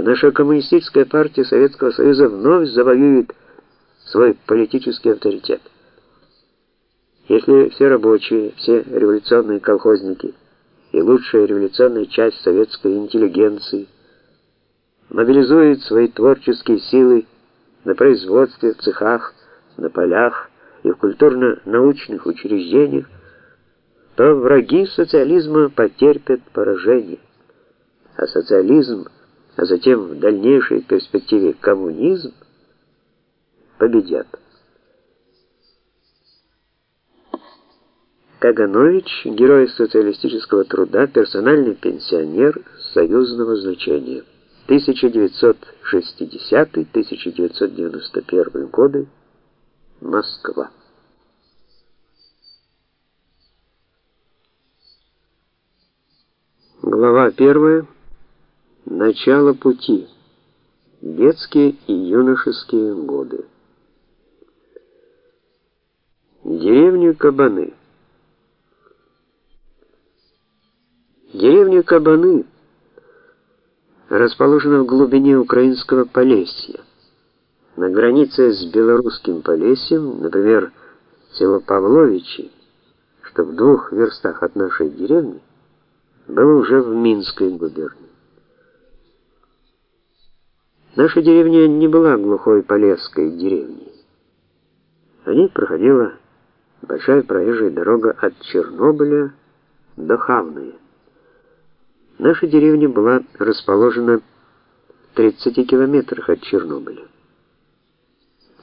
наша коммунистическая партия Советского Союза вновь завоюет свой политический авторитет. Если все рабочие, все революционные колхозники и лучшая революционная часть советской интеллигенции мобилизуют свои творческие силы на производстве, в цехах, на полях и в культурно-научных учреждениях, то враги социализма потерпят поражение. А социализм, а затем в дальнейшей перспективе коммунизм победят. Каганович, герой социалистического труда, персональный пенсионер союзного значения. 1960-1991 годы. Москва. Глава 1. Начало пути. Детские и юношеские годы. Деревня Кабаны. Деревня Кабаны расположена в глубине украинского Полесья. На границе с белорусским Полесьем, например, село Павловичи, что в двух верстах от нашей деревни, было уже в Минской губернии. Наша деревня не была глухой полесской деревней. О ней проходила большая проезжая дорога от Чернобыля до Хавны. Наша деревня была расположена в 30 километрах от Чернобыля.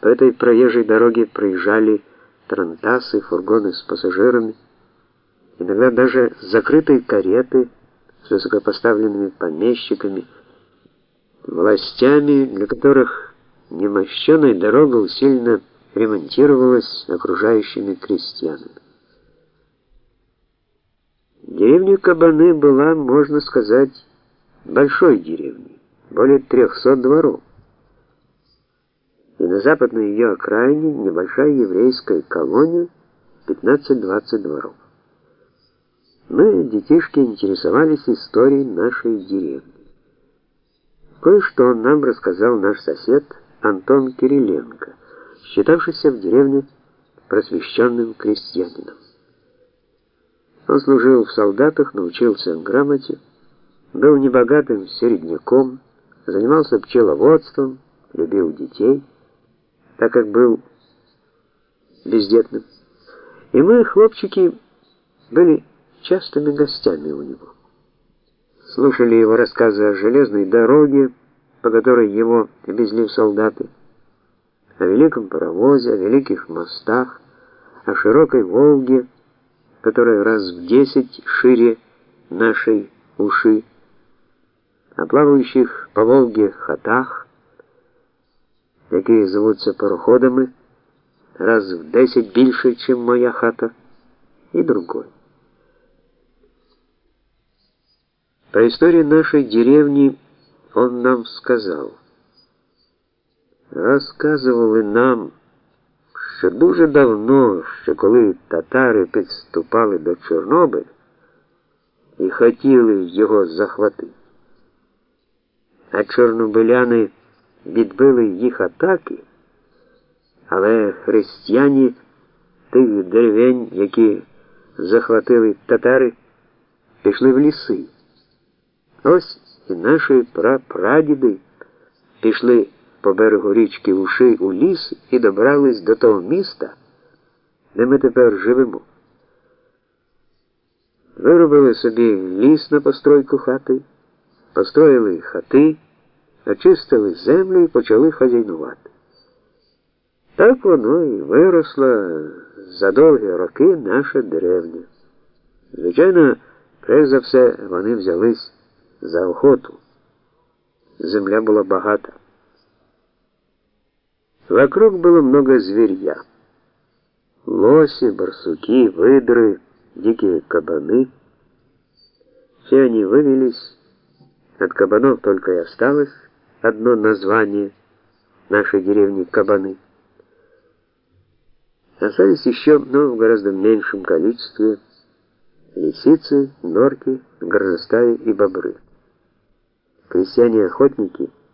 По этой проезжей дороге проезжали тарантасы, фургоны с пассажирами, иногда даже закрытые кареты с высокопоставленными помещиками, властями, для которых немощенная дорога усиленно ремонтировалась окружающими крестьянами. Деревня Кабаны была, можно сказать, большой деревней, более 300 дворов. И на западной ее окраине небольшая еврейская колония, 15-20 дворов. Мы, детишки, интересовались историей нашей деревни. Кое-что нам рассказал наш сосед Антон Кириленко, считавшийся в деревне просвещенным крестьянином. Он служил в солдатах, научился грамоте, был небогатым середняком, занимался пчеловодством, любил детей, так как был бездетным. И мы, хлопчики, были частыми гостями у него. Слушали его рассказы о железной дороге, по которой его везли солдаты, о великом паровозе, о великих мостах, о широкой Волге, которая раз в десять шире нашей уши, о плавающих по Волге хатах, якие зовутся пароходами, раз в десять більше, чем моя хата, и другой. По истории нашей деревни он нам сказал. Рассказывали нам, що дуже давно, що коли татари підступали до Чорнобиля і хотіли його захватити, а чорнобиляни відбили їх атаки, але християні тих деревень, які захватили татари, пішли в ліси. Ось і наші прапрадіди пішли по берегу річки Уши у ліс і добрались до того міста, де ми тепер живемо. Виробили собі ліс на постройку хати, построїли хати, очистили землю і почали хазяйнувати. Так воно і виросла за довгі роки наша деревня. Звичайно, прежде за все вони взялись за охоту. Земля была богата. Вокруг было много зверья. Лоси, барсуки, выдры, дикие кабаны. Все они вывелись. От кабанов только и осталось одно название нашей деревни Кабаны. Остались еще, но в гораздо меньшем количестве, лисицы, норки, горностаи и бобры. Крестьяне-охотники –